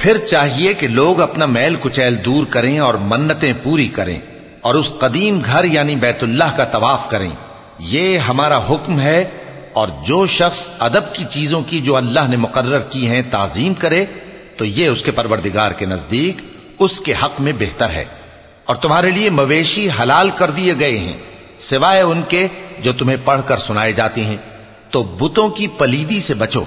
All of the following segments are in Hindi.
फिर चाहिए कि लोग अपना मैल कुचैल दूर करें और मन्नतें पूरी करें और उस कदीम घर यानी बैतुल्लाह का तवाफ करें ये हमारा हुक्म है और जो शख्स अदब की चीज़ों की जो अल्लाह ने मुकर्र की हैं, ताजीम करे तो ये उसके परवरदिगार के नज़दीक उसके हक में बेहतर है। और तुम्हारे लिए मवेशी हलाल कर दिए गए हैं, सिवाय उनके जो तुम्हें पढ़कर सुनाए जाते हैं। तो बुतों की पलीदी से बचो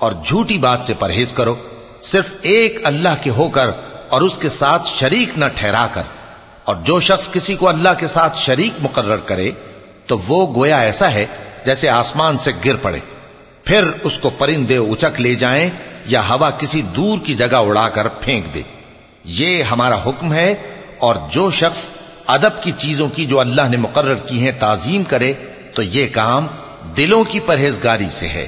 और झूठी बात से परहेज करो। सिर्फ़ एक अल्लाह के होकर और उसके साथ शरीक न ठहराकर। और जो शख्स किसी को अल्लाह के साथ शरीक मुकर्र करे तो वो गोया ऐसा है जैसे आसमान से गिर पड़े फिर उसको परिंदे उचक ले जाएं या हवा किसी दूर की जगह उड़ाकर फेंक दे ये हमारा हुक्म है और जो शख्स अदब की चीजों की जो अल्लाह ने मुकर्र की हैं ताजीम करे तो ये काम दिलों की परहेजगारी से है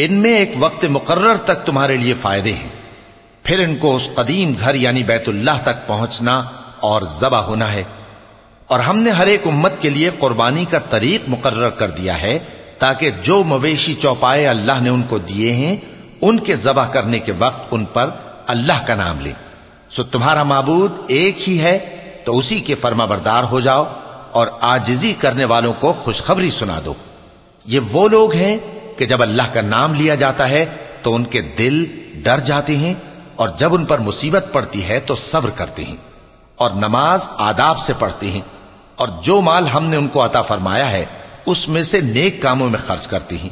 इनमें एक वक्त मुकर्र तक तुम्हारे लिए फायदे हैं फिर इनको उस कदीम घर यानी बैतुल्लाह तक पहुंचना और जबा होना है और हमने हर एक उम्मत के लिए कुर्बानी का तरीक मुकर्र कर दिया है ताकि जो मवेशी चौपाए अल्लाह ने उनको दिए हैं उनके जबा करने के वक्त उन पर अल्लाह का नाम ले सो तुम्हारा माबूद एक ही है तो उसी के फर्माबरदार हो जाओ और आजिजी करने वालों को खुशखबरी सुना दो। ये वो लोग हैं कि जब अल्लाह का नाम लिया जाता है तो उनके दिल डर जाते हैं और जब उन पर मुसीबत पड़ती है तो सब्र करते हैं और नमाज़ आदाब से पढ़ते हैं और जो माल हमने उनको अता फरमाया है, उसमें से नेक कामों में खर्च करती हैं।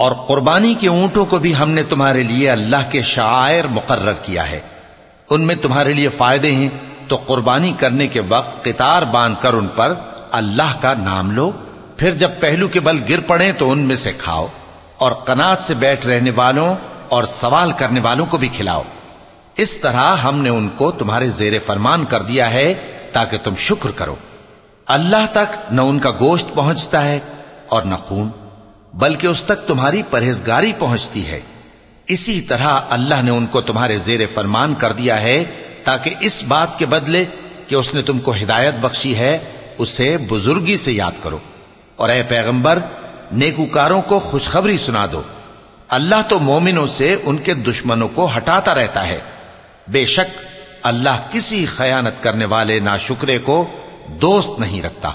और कुर्बानी के ऊंटों को भी हमने तुम्हारे लिए अल्लाह के शायर मुकर्र किया है उनमें तुम्हारे लिए फायदे हैं तो कुर्बानी करने के वक्त कितार बांधकर उन पर अल्लाह का नाम लो फिर जब पहलू के बल गिर पड़े तो उनमें से खाओ और कनात से बैठ रहने वालों और सवाल करने वालों को भी खिलाओ इस तरह हमने उनको तुम्हारे जेर फरमान कर दिया है ताकि तुम शुक्र करो। अल्लाह तक न उनका गोश्त पहुँचता है और न खून, बल्कि उस तक तुम्हारी परहेजगारी पहुँचती है। इसी तरह अल्लाह ने उनको तुम्हारे जेर फरमान कर दिया है, ताकि इस बात के बदले कि उसने तुमको हिदायत बख्शी है, उसे बुजुर्गी से याद करो। और ए पैगंबर, नेकूकारों को खुशखबरी सुना दो। अल्लाह तो मोमिनों से उनके दुश्मनों को हटाता रहता है। बेशक अल्लाह किसी खयानत करने वाले नाशुक्रे को दोस्त नहीं रखता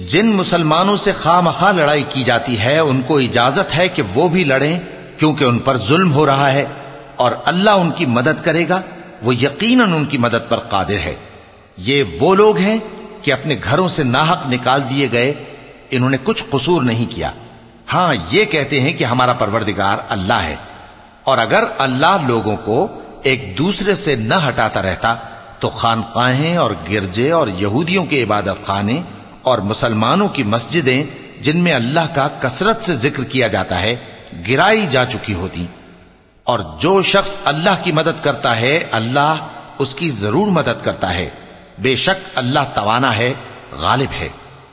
जिन मुसलमानों से खामखा लड़ाई की जाती है, उनको इजाज़त है कि वो भी लड़ें, क्योंकि उन पर जुल्म हो रहा है, और अल्लाह उनकी मदद करेगा, वो यकीनन उनकी मदद पर कादिर है। ये वो लोग हैं कि अपने घरों से नाहक निकाल दिए गए, इन्होंने कुछ कसूर नहीं किया। हाँ, ये कहते हैं कि हमारा परवरदिगार अल्लाह है, और अगर अल्लाह लोगों को एक दूसरे से न हटाता रहता तो खानकाहें और गिरजे और यहूदियों के इबादत खाने और मुसलमानों की मस्जिदें जिनमें अल्लाह का कसरत से जिक्र किया जाता है गिराई जा चुकी होती और जो शख्स अल्लाह की मदद करता है अल्लाह उसकी जरूर मदद करता है बेशक अल्लाह तवाना है गालिब है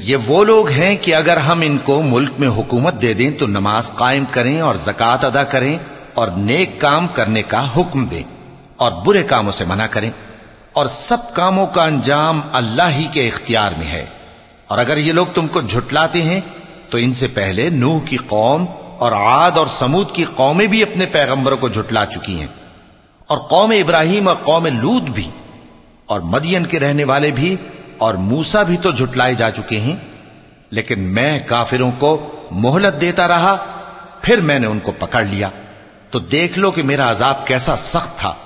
ये वो लोग हैं कि अगर हम इनको मुल्क में हुकूमत दे दें तो नमाज कायम करें और जक़ात अदा करें और नेक काम करने का हुक्म दें और बुरे कामों से मना करें। और सब कामों का अंजाम अल्लाह ही के इख्तियार में है। और अगर ये लोग तुमको झुटलाते हैं तो इनसे पहले नूह की कौम और आद और समूद की कौमें भी अपने पैगंबरों को झुटला चुकी हैं। और कौम इब्राहिम और कौम लूद भी, और मदियन के रहने वाले भी और मूसा भी तो झुटलाए जा चुके हैं। लेकिन मैं काफिरों को मोहलत देता रहा, फिर मैंने उनको पकड़ लिया। तो देख लो कि मेरा अजाब कैसा सख्त था।